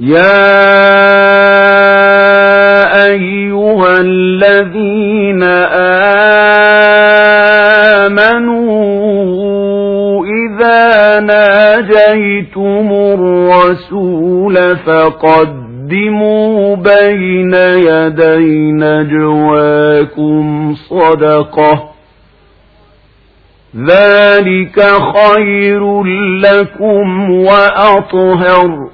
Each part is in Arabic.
يا أيها الذين آمنوا إذا ناجيتم الرسول فقدموا بين يدي نجواكم صدقة ذلك خير لكم وأطهر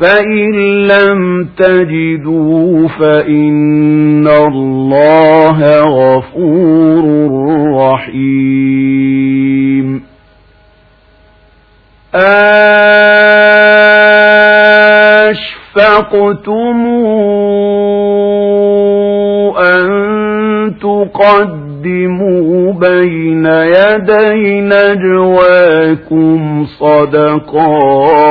فإن لم تجدوا فإن الله غفور رحيم أشفقتم أن تقدموا بين يدي نجواكم صدقات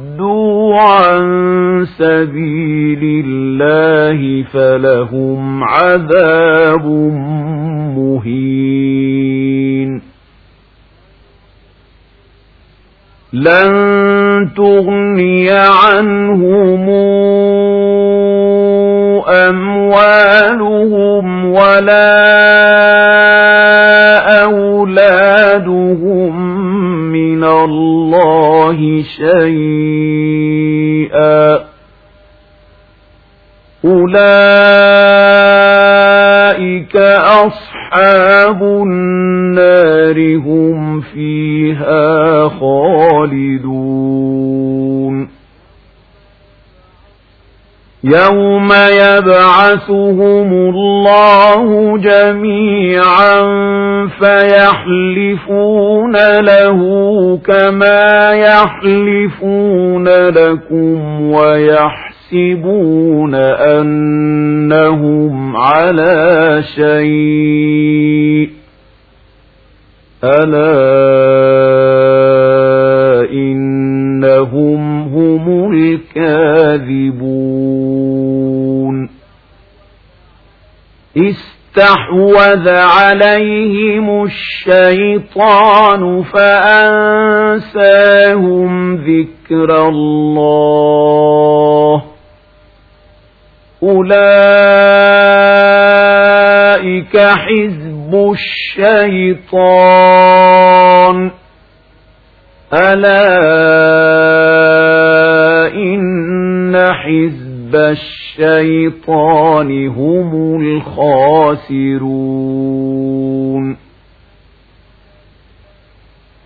صدوا عن سبيل الله فلهم عذاب مهين. لن تغني عنهم أموالهم ولا أولادهم من الله شيئا. أولئك أصحاب النار هم فيها خالدون. يوم يبعثهم الله جميعا فيحلفون له كما يحلفون لكم ويحسبون أنهم على شيء. ألا إنهم هم الكاذبون. استحوذ عليهم الشيطان فأنساهم ذكر الله. أولئك حزب الشيطان. ألا إن حزب الشيطان هم الخاسرون.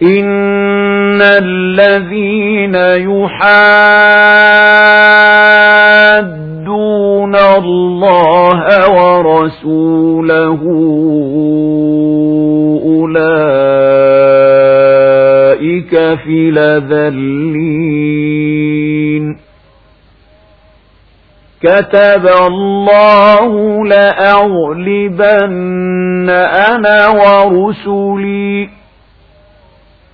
إن الذين الله ورسوله أولئك في لذلين كتب الله لأغلبن أنا ورسلي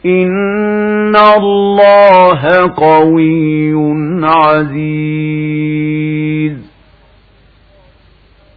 إن الله قوي عزيز